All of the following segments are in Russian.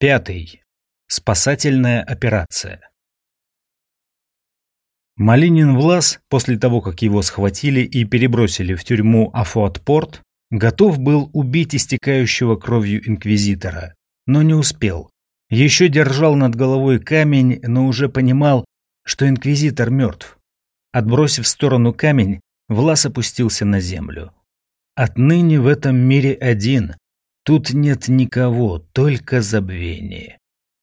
Пятый. Спасательная операция. Малинин Влас, после того, как его схватили и перебросили в тюрьму Афуатпорт, готов был убить истекающего кровью инквизитора, но не успел. Еще держал над головой камень, но уже понимал, что инквизитор мертв. Отбросив в сторону камень, Влас опустился на землю. Отныне в этом мире один, Тут нет никого, только забвение.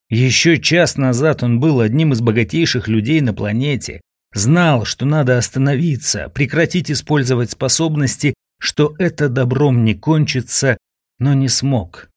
Еще час назад он был одним из богатейших людей на планете, знал, что надо остановиться, прекратить использовать способности, что это добром не кончится, но не смог.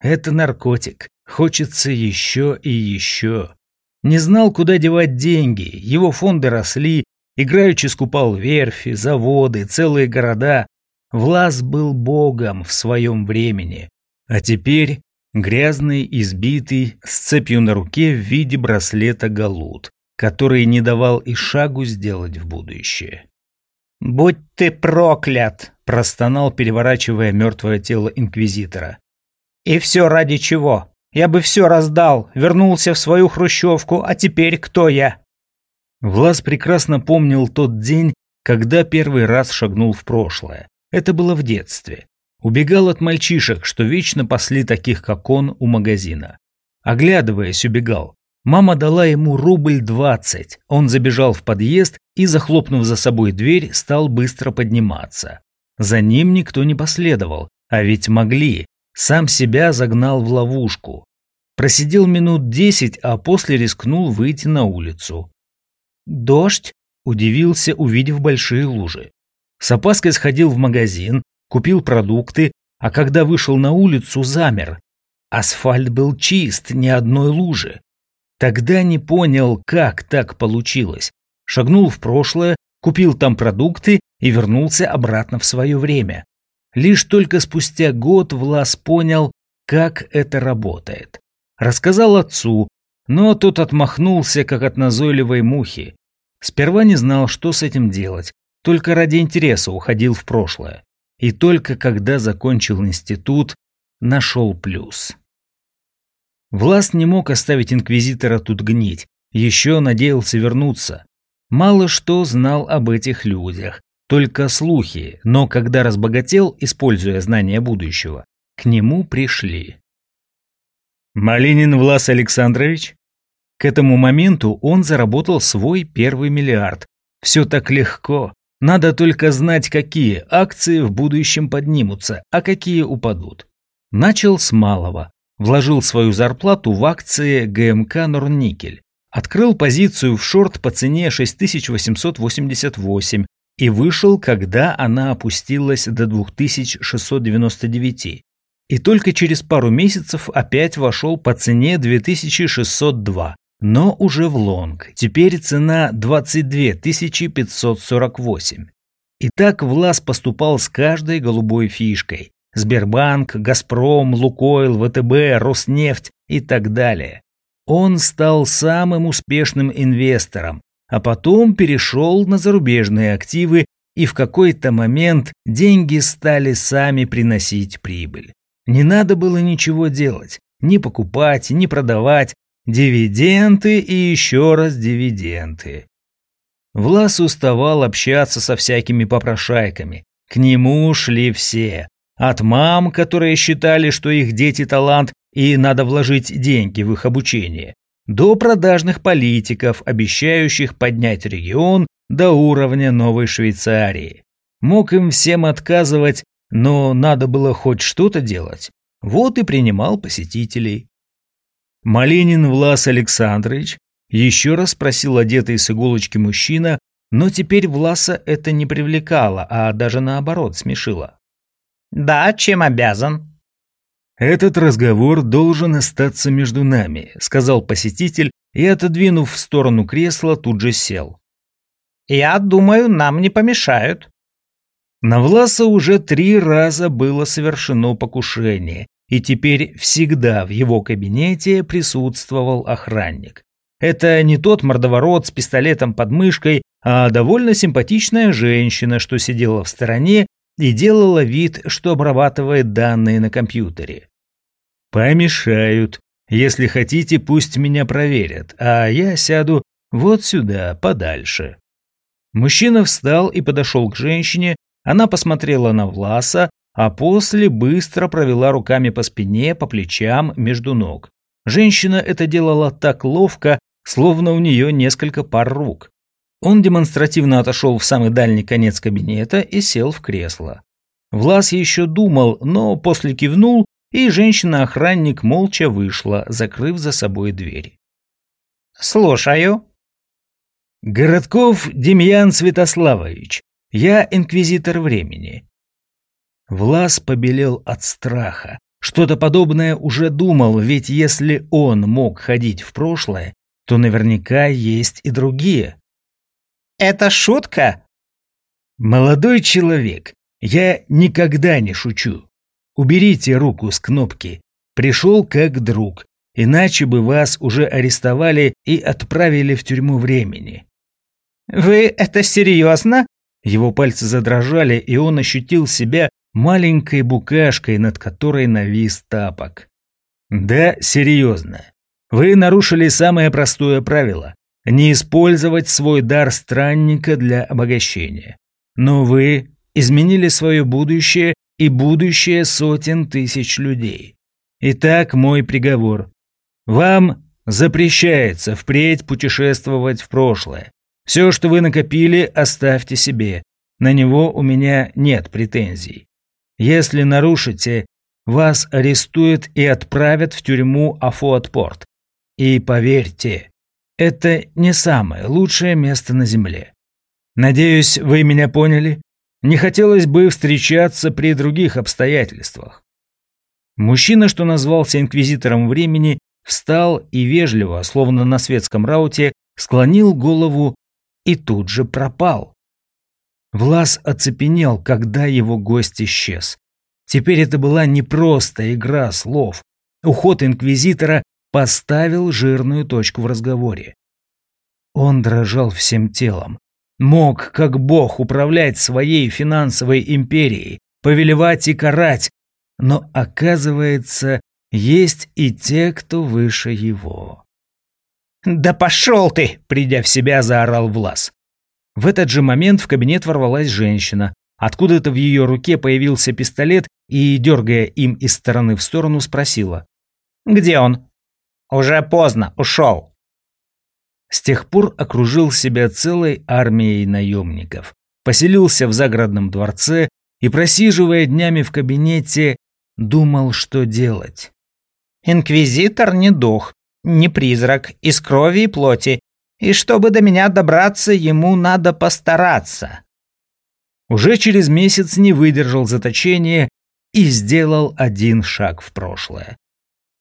Это наркотик, хочется еще и еще. Не знал, куда девать деньги, его фонды росли, играючи скупал верфи, заводы, целые города, Влас был богом в своем времени, а теперь грязный, избитый, с цепью на руке в виде браслета Галут, который не давал и шагу сделать в будущее. «Будь ты проклят!» – простонал, переворачивая мертвое тело инквизитора. «И все ради чего? Я бы все раздал, вернулся в свою хрущевку, а теперь кто я?» Влас прекрасно помнил тот день, когда первый раз шагнул в прошлое. Это было в детстве. Убегал от мальчишек, что вечно пасли таких, как он, у магазина. Оглядываясь, убегал. Мама дала ему рубль двадцать. Он забежал в подъезд и, захлопнув за собой дверь, стал быстро подниматься. За ним никто не последовал, а ведь могли. Сам себя загнал в ловушку. Просидел минут десять, а после рискнул выйти на улицу. «Дождь?» – удивился, увидев большие лужи. С опаской сходил в магазин, купил продукты, а когда вышел на улицу, замер. Асфальт был чист, ни одной лужи. Тогда не понял, как так получилось. Шагнул в прошлое, купил там продукты и вернулся обратно в свое время. Лишь только спустя год Влас понял, как это работает. Рассказал отцу, но тот отмахнулся, как от назойливой мухи. Сперва не знал, что с этим делать, только ради интереса уходил в прошлое. И только когда закончил институт, нашел плюс. Влас не мог оставить инквизитора тут гнить, еще надеялся вернуться. Мало что знал об этих людях, только слухи, но когда разбогател, используя знания будущего, к нему пришли. Малинин Влас Александрович? К этому моменту он заработал свой первый миллиард. Все так легко, надо только знать, какие акции в будущем поднимутся, а какие упадут. Начал с малого. Вложил свою зарплату в акции ГМК «Норникель». Открыл позицию в шорт по цене 6888 и вышел, когда она опустилась до 2699. И только через пару месяцев опять вошел по цене 2602, но уже в лонг. Теперь цена 22 548. И так Влас поступал с каждой голубой фишкой. Сбербанк, Газпром, Лукойл, ВТБ, Роснефть и так далее. Он стал самым успешным инвестором, а потом перешел на зарубежные активы, и в какой-то момент деньги стали сами приносить прибыль. Не надо было ничего делать, ни покупать, ни продавать, Дивиденды и еще раз дивиденды. Влас уставал общаться со всякими попрошайками. К нему шли все. От мам, которые считали, что их дети талант и надо вложить деньги в их обучение, до продажных политиков, обещающих поднять регион до уровня Новой Швейцарии. Мог им всем отказывать, но надо было хоть что-то делать. Вот и принимал посетителей. Малинин Влас Александрович еще раз спросил одетый с иголочки мужчина, но теперь Власа это не привлекало, а даже наоборот смешило. «Да, чем обязан?» «Этот разговор должен остаться между нами», — сказал посетитель и, отодвинув в сторону кресла, тут же сел. «Я думаю, нам не помешают». На Власа уже три раза было совершено покушение, и теперь всегда в его кабинете присутствовал охранник. Это не тот мордоворот с пистолетом под мышкой, а довольно симпатичная женщина, что сидела в стороне и делала вид, что обрабатывает данные на компьютере. «Помешают», Если хотите, пусть меня проверят, а я сяду вот сюда, подальше». Мужчина встал и подошел к женщине, она посмотрела на Власа, а после быстро провела руками по спине, по плечам, между ног. Женщина это делала так ловко, словно у нее несколько пар рук. Он демонстративно отошел в самый дальний конец кабинета и сел в кресло. Влас еще думал, но после кивнул, и женщина-охранник молча вышла, закрыв за собой дверь. «Слушаю». «Городков Демьян Святославович, я инквизитор времени». Влас побелел от страха. Что-то подобное уже думал, ведь если он мог ходить в прошлое, то наверняка есть и другие. «Это шутка?» «Молодой человек, я никогда не шучу. Уберите руку с кнопки. Пришел как друг, иначе бы вас уже арестовали и отправили в тюрьму времени». «Вы это серьезно?» Его пальцы задрожали, и он ощутил себя маленькой букашкой, над которой навис тапок. «Да, серьезно. Вы нарушили самое простое правило – не использовать свой дар странника для обогащения. Но вы изменили свое будущее и будущее сотен тысяч людей. Итак, мой приговор. Вам запрещается впредь путешествовать в прошлое. Все, что вы накопили, оставьте себе. На него у меня нет претензий. Если нарушите, вас арестуют и отправят в тюрьму Афуатпорт. И поверьте, это не самое лучшее место на Земле. Надеюсь, вы меня поняли? Не хотелось бы встречаться при других обстоятельствах. Мужчина, что назвался инквизитором времени, встал и вежливо, словно на светском рауте, склонил голову и тут же пропал. Влас оцепенел, когда его гость исчез. Теперь это была не просто игра слов. Уход инквизитора поставил жирную точку в разговоре. Он дрожал всем телом. Мог, как бог, управлять своей финансовой империей, повелевать и карать, но, оказывается, есть и те, кто выше его. «Да пошел ты!» — придя в себя, заорал Влас. В этот же момент в кабинет ворвалась женщина. Откуда-то в ее руке появился пистолет и, дергая им из стороны в сторону, спросила. «Где он?» «Уже поздно, ушел». С тех пор окружил себя целой армией наемников. Поселился в загородном дворце и, просиживая днями в кабинете, думал, что делать. «Инквизитор не дух, не призрак, из крови и плоти, и чтобы до меня добраться, ему надо постараться. Уже через месяц не выдержал заточения и сделал один шаг в прошлое.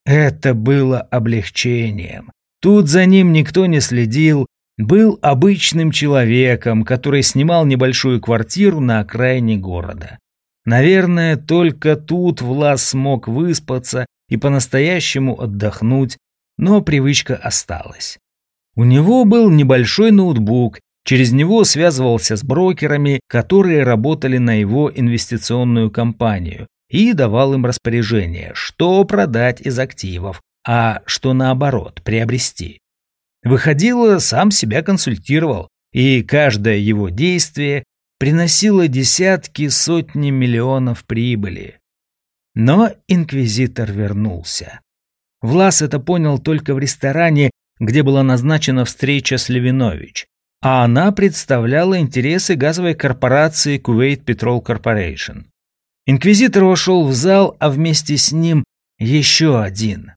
Это было облегчением. Тут за ним никто не следил, был обычным человеком, который снимал небольшую квартиру на окраине города. Наверное, только тут Влас смог выспаться и по-настоящему отдохнуть, но привычка осталась. У него был небольшой ноутбук, через него связывался с брокерами, которые работали на его инвестиционную компанию, и давал им распоряжение, что продать из активов, а что наоборот, приобрести. Выходило, сам себя консультировал, и каждое его действие приносило десятки, сотни миллионов прибыли. Но инквизитор вернулся. Влас это понял только в ресторане, где была назначена встреча с Левинович, а она представляла интересы газовой корпорации Kuwait Petrol Corporation. Инквизитор вошел в зал, а вместе с ним еще один.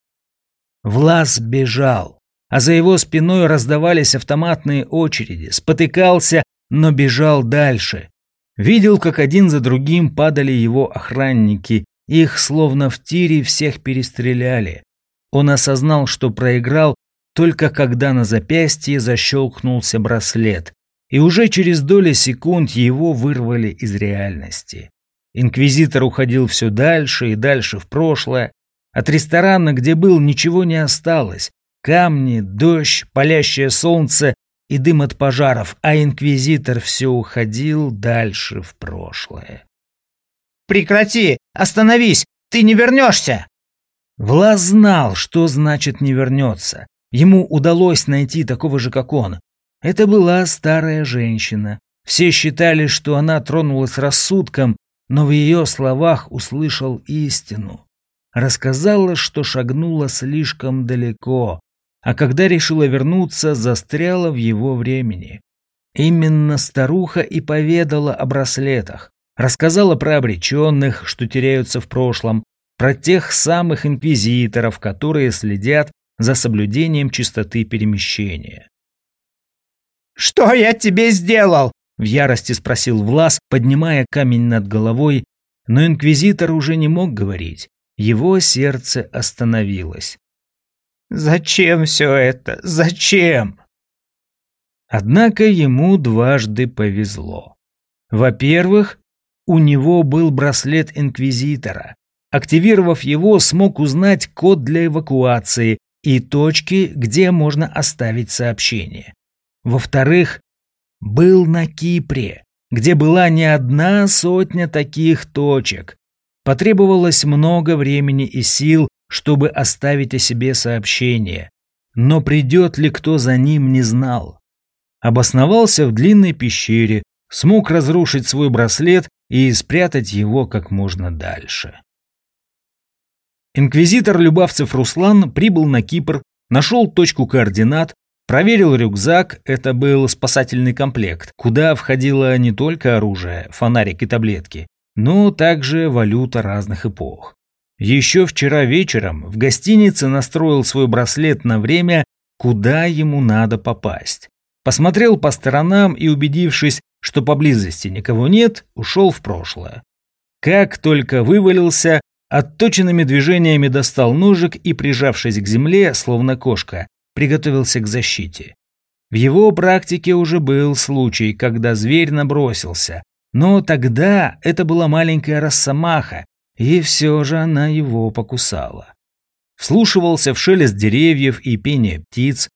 Влас бежал, а за его спиной раздавались автоматные очереди, спотыкался, но бежал дальше. Видел, как один за другим падали его охранники, их словно в тире всех перестреляли. Он осознал, что проиграл, только когда на запястье защелкнулся браслет, и уже через доли секунд его вырвали из реальности. Инквизитор уходил все дальше и дальше в прошлое. От ресторана, где был, ничего не осталось. Камни, дождь, палящее солнце и дым от пожаров, а инквизитор все уходил дальше в прошлое. «Прекрати! Остановись! Ты не вернешься!» Влас знал, что значит не вернется. Ему удалось найти такого же, как он. Это была старая женщина. Все считали, что она тронулась рассудком, но в ее словах услышал истину. Рассказала, что шагнула слишком далеко, а когда решила вернуться, застряла в его времени. Именно старуха и поведала о браслетах. Рассказала про обреченных, что теряются в прошлом, про тех самых инквизиторов, которые следят за соблюдением чистоты перемещения. «Что я тебе сделал?» — в ярости спросил Влас, поднимая камень над головой, но инквизитор уже не мог говорить. Его сердце остановилось. «Зачем все это? Зачем?» Однако ему дважды повезло. Во-первых, у него был браслет Инквизитора. Активировав его, смог узнать код для эвакуации и точки, где можно оставить сообщение. Во-вторых, был на Кипре, где была не одна сотня таких точек. Потребовалось много времени и сил, чтобы оставить о себе сообщение. Но придет ли кто за ним, не знал обосновался в длинной пещере, смог разрушить свой браслет и спрятать его как можно дальше. Инквизитор Любавцев Руслан прибыл на Кипр, нашел точку координат, проверил рюкзак, это был спасательный комплект, куда входило не только оружие, фонарик и таблетки, но также валюта разных эпох. Еще вчера вечером в гостинице настроил свой браслет на время, куда ему надо попасть. Посмотрел по сторонам и, убедившись, что поблизости никого нет, ушел в прошлое. Как только вывалился, отточенными движениями достал ножик и, прижавшись к земле, словно кошка, приготовился к защите. В его практике уже был случай, когда зверь набросился, но тогда это была маленькая росомаха, и все же она его покусала. Вслушивался в шелест деревьев и пение птиц,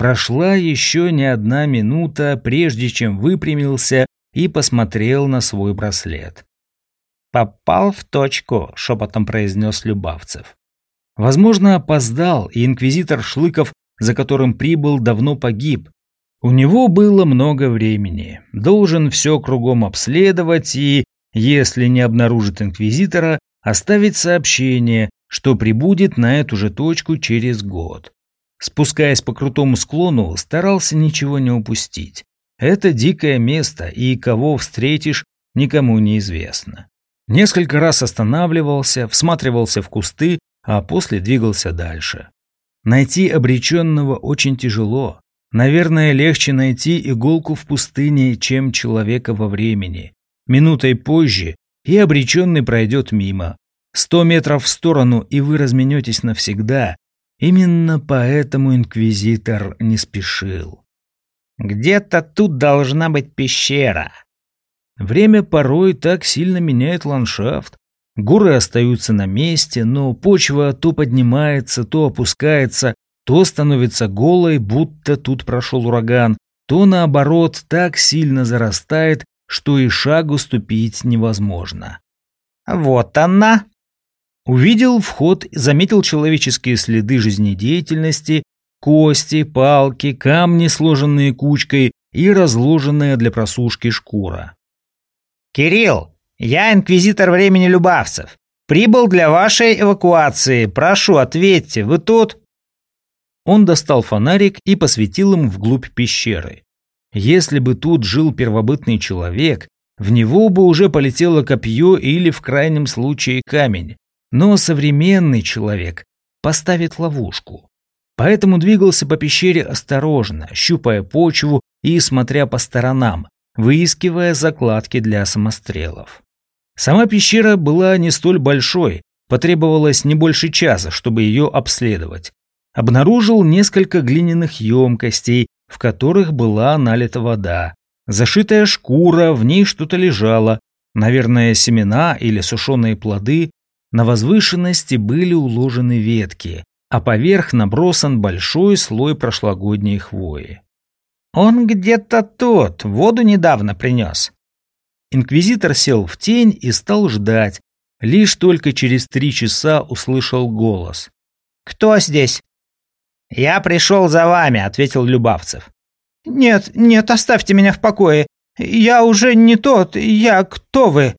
Прошла еще не одна минута, прежде чем выпрямился и посмотрел на свой браслет. «Попал в точку», — шепотом произнес Любавцев. Возможно, опоздал, и инквизитор Шлыков, за которым прибыл, давно погиб. У него было много времени. Должен все кругом обследовать и, если не обнаружит инквизитора, оставить сообщение, что прибудет на эту же точку через год. Спускаясь по крутому склону, старался ничего не упустить. Это дикое место, и кого встретишь, никому не известно. Несколько раз останавливался, всматривался в кусты, а после двигался дальше. Найти обреченного очень тяжело. Наверное, легче найти иголку в пустыне, чем человека во времени. Минутой позже, и обреченный пройдет мимо. Сто метров в сторону, и вы разменетесь навсегда, Именно поэтому инквизитор не спешил. «Где-то тут должна быть пещера». Время порой так сильно меняет ландшафт. Горы остаются на месте, но почва то поднимается, то опускается, то становится голой, будто тут прошел ураган, то наоборот так сильно зарастает, что и шагу ступить невозможно. «Вот она!» Увидел вход, заметил человеческие следы жизнедеятельности, кости, палки, камни, сложенные кучкой и разложенная для просушки шкура. «Кирилл, я инквизитор времени Любавцев. Прибыл для вашей эвакуации. Прошу, ответьте, вы тут?» Он достал фонарик и посветил им вглубь пещеры. Если бы тут жил первобытный человек, в него бы уже полетело копье или, в крайнем случае, камень. Но современный человек поставит ловушку. Поэтому двигался по пещере осторожно, щупая почву и смотря по сторонам, выискивая закладки для самострелов. Сама пещера была не столь большой, потребовалось не больше часа, чтобы ее обследовать. Обнаружил несколько глиняных емкостей, в которых была налита вода. Зашитая шкура, в ней что-то лежало, наверное, семена или сушеные плоды, на возвышенности были уложены ветки, а поверх набросан большой слой прошлогодней хвои. «Он где-то тут, воду недавно принес». Инквизитор сел в тень и стал ждать, Лишь только через три часа услышал голос. «Кто здесь?» «Я пришел за вами», — ответил Любавцев. «Нет, нет, оставьте меня в покое. Я уже не тот. Я кто вы?»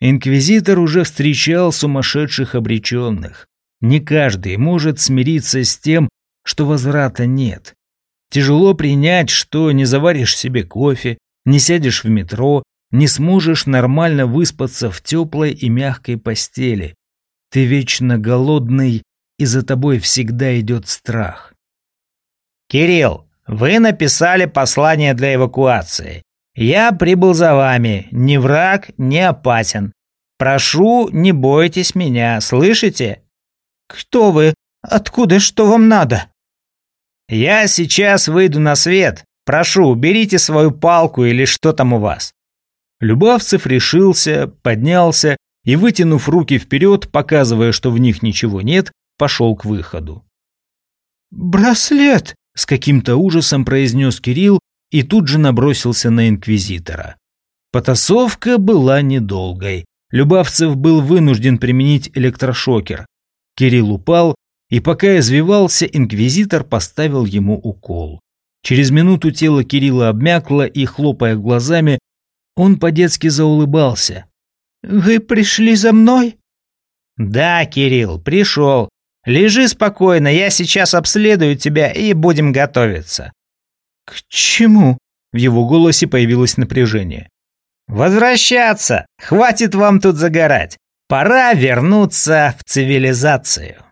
Инквизитор уже встречал сумасшедших обреченных. Не каждый может смириться с тем, что возврата нет. Тяжело принять, что не заваришь себе кофе, не сядешь в метро, не сможешь нормально выспаться в теплой и мягкой постели. Ты вечно голодный, и за тобой всегда идет страх. «Кирилл, вы написали послание для эвакуации. Я прибыл за вами, не враг, не опасен. Прошу, не бойтесь меня, слышите?» «Кто вы? Откуда? Что вам надо?» «Я сейчас выйду на свет. Прошу, уберите свою палку или что там у вас. Любавцев решился, поднялся и, вытянув руки вперед, показывая, что в них ничего нет, пошел к выходу. «Браслет!» — с каким-то ужасом произнес Кирилл и тут же набросился на инквизитора. Потасовка была недолгой. Любавцев был вынужден применить электрошокер. Кирилл упал, и пока извивался, инквизитор поставил ему укол. Через минуту тело Кирилла обмякло, и, хлопая глазами, он по-детски заулыбался. «Вы пришли за мной?» «Да, Кирилл, пришел. Лежи спокойно, я сейчас обследую тебя и будем готовиться». «К чему?» В его голосе появилось напряжение. «Возвращаться! Хватит вам тут загорать! Пора вернуться в цивилизацию!»